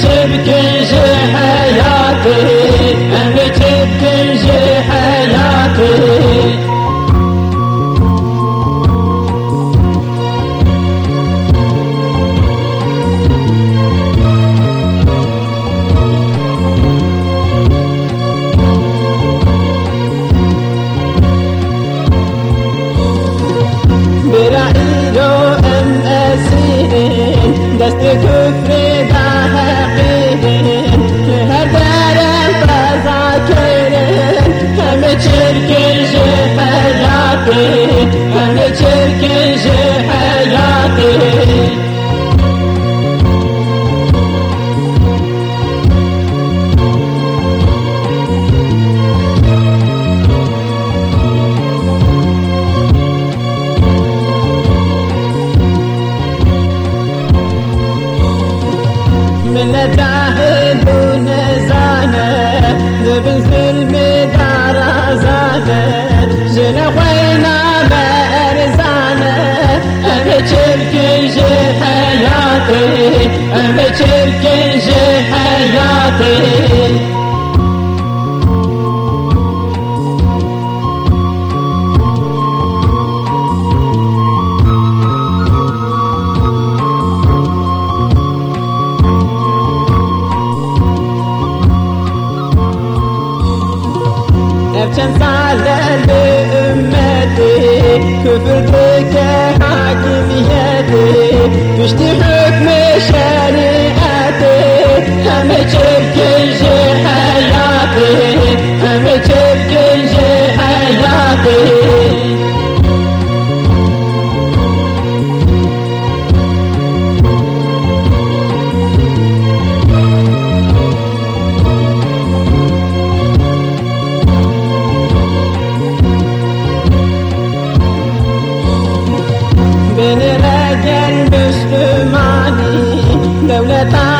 Çirkinci hayatı. دست کفر دا حقیقت هدر بازا کرد همه چرکش پراقی hayatım Nefçem ümmeti Küfürdü hakimiyeti Düştü kita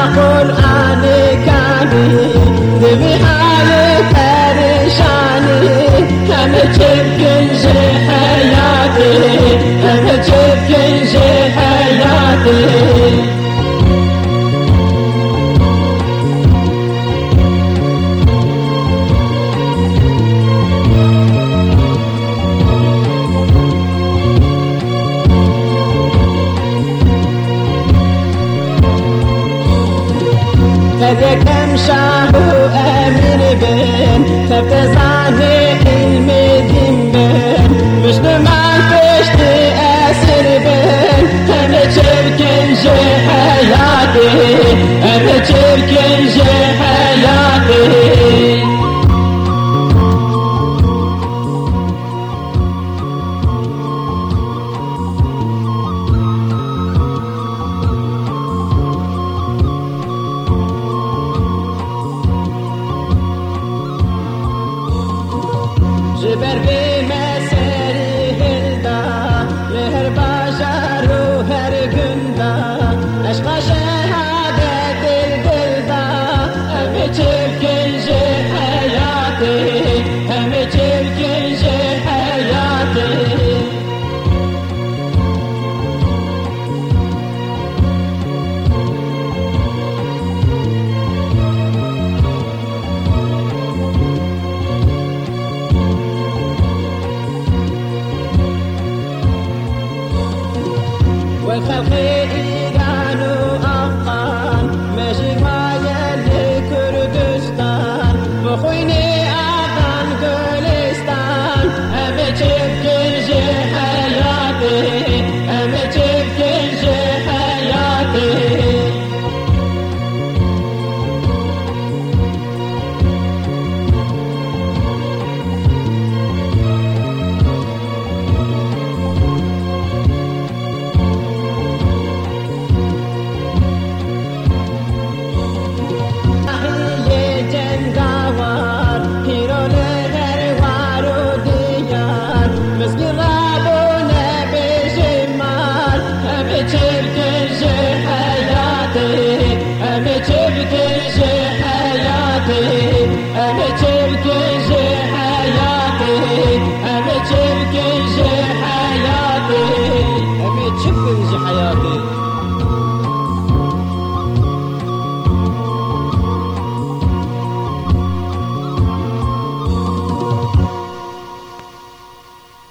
puxar Pour faire rêver Salvatore